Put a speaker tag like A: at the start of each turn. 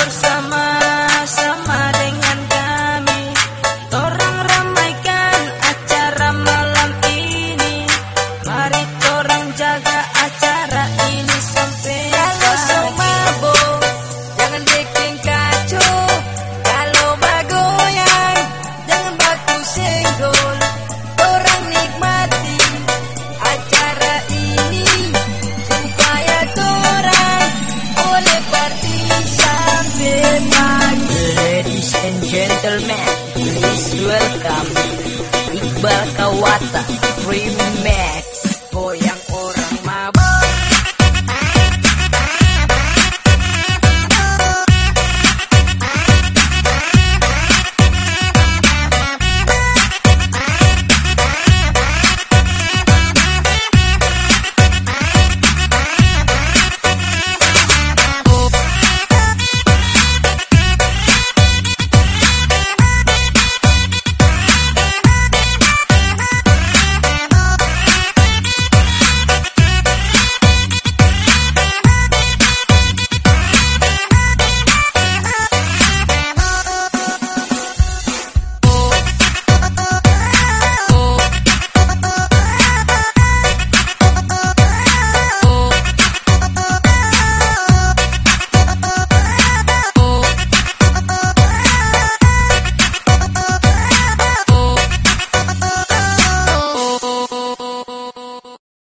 A: bersama
B: gentlemen, please welcome Iqbal Kawata Remax Boyang